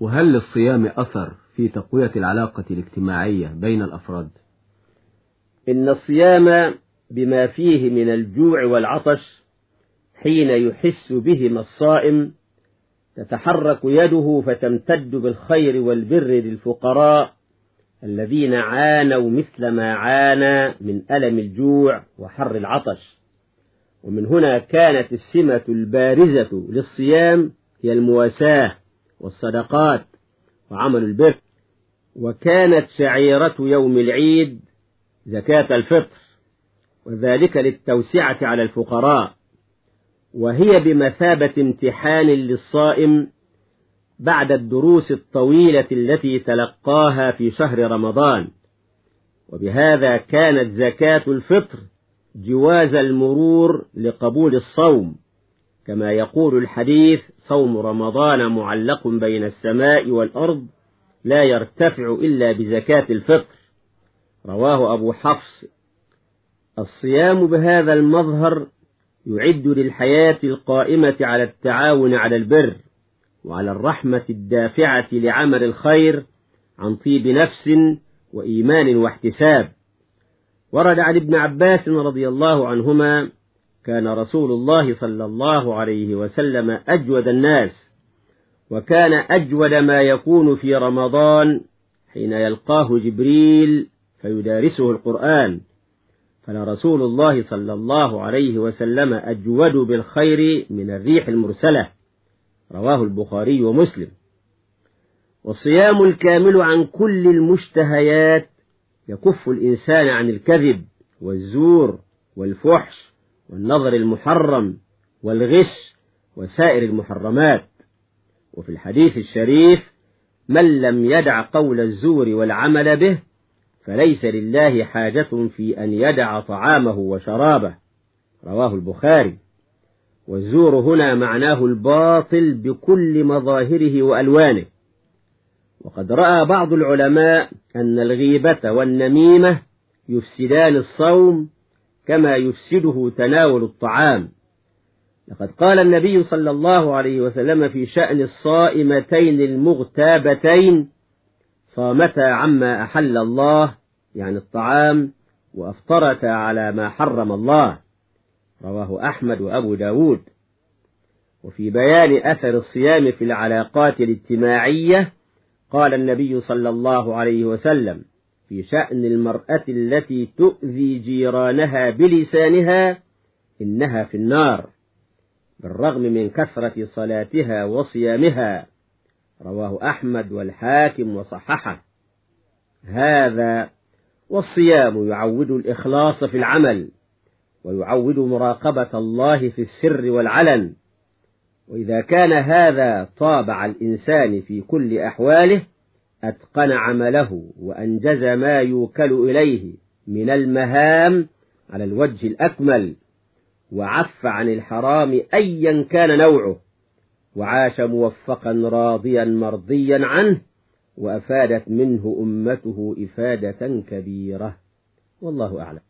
وهل للصيام أثر في تقوية العلاقة الاجتماعية بين الأفراد؟ إن الصيام بما فيه من الجوع والعطش حين يحس بهما الصائم تتحرك يده فتمتد بالخير والبر للفقراء الذين عانوا مثل ما عانى من ألم الجوع وحر العطش. ومن هنا كانت السمة البارزة للصيام هي المواساة. والصدقات وعمل البر. وكانت شعيرة يوم العيد زكاة الفطر وذلك للتوسعة على الفقراء. وهي بمثابة امتحان للصائم بعد الدروس الطويلة التي تلقاها في شهر رمضان. وبهذا كانت زكاة الفطر جواز المرور لقبول الصوم كما يقول الحديث صوم رمضان معلق بين السماء والأرض لا يرتفع إلا بزكاة الفطر. رواه أبو حفص. الصيام بهذا المظهر يعد للحياة القائمة على التعاون على البر وعلى الرحمة الدافعة لعمل الخير عن طيب نفس وإيمان واحتساب. ورد عن ابن عباس رضي الله عنهما كان رسول الله صلى الله عليه وسلم أجود الناس وكان أجود ما يكون في رمضان حين يلقاه جبريل فيدارسه القرآن. فلرسول الله صلى الله عليه وسلم أجود بالخير من الريح المرسلة رواه البخاري ومسلم. والصيام الكامل عن كل المشتهيات يكف الإنسان عن الكذب والزور والفحش. والنظر المحرم والغش وسائر المحرمات. وفي الحديث الشريف من لم يدع قول الزور والعمل به فليس لله حاجة في أن يدع طعامه وشرابه. رواه البخاري. والزور هنا معناه الباطل بكل مظاهره وألوانه. وقد رأى بعض العلماء أن الغيبة والنميمة يفسدان الصوم كما يفسده تناول الطعام. لقد قال النبي صلى الله عليه وسلم في شأن الصائمتين المغتابتين صامتا عما أحل الله يعني الطعام وأفطرتا على ما حرم الله. رواه أحمد وأبو داود. وفي بيان أثر الصيام في العلاقات الاجتماعية قال النبي صلى الله عليه وسلم في شأن المرأة التي تؤذي جيرانها بلسانها إنها في النار بالرغم من كثرة صلاتها وصيامها. رواه أحمد والحاكم وصححه. هذا والصيام يعود الإخلاص في العمل ويعود مراقبة الله في السر والعلن. وإذا كان هذا طابع الإنسان في كل أحواله أتقن عمله وأنجز ما يوكل إليه من المهام على الوجه الأكمل وعف عن الحرام أيا كان نوعه وعاش موفقا راضيا مرضيا عنه وأفادت منه أمته إفادة كبيرة. والله أعلم.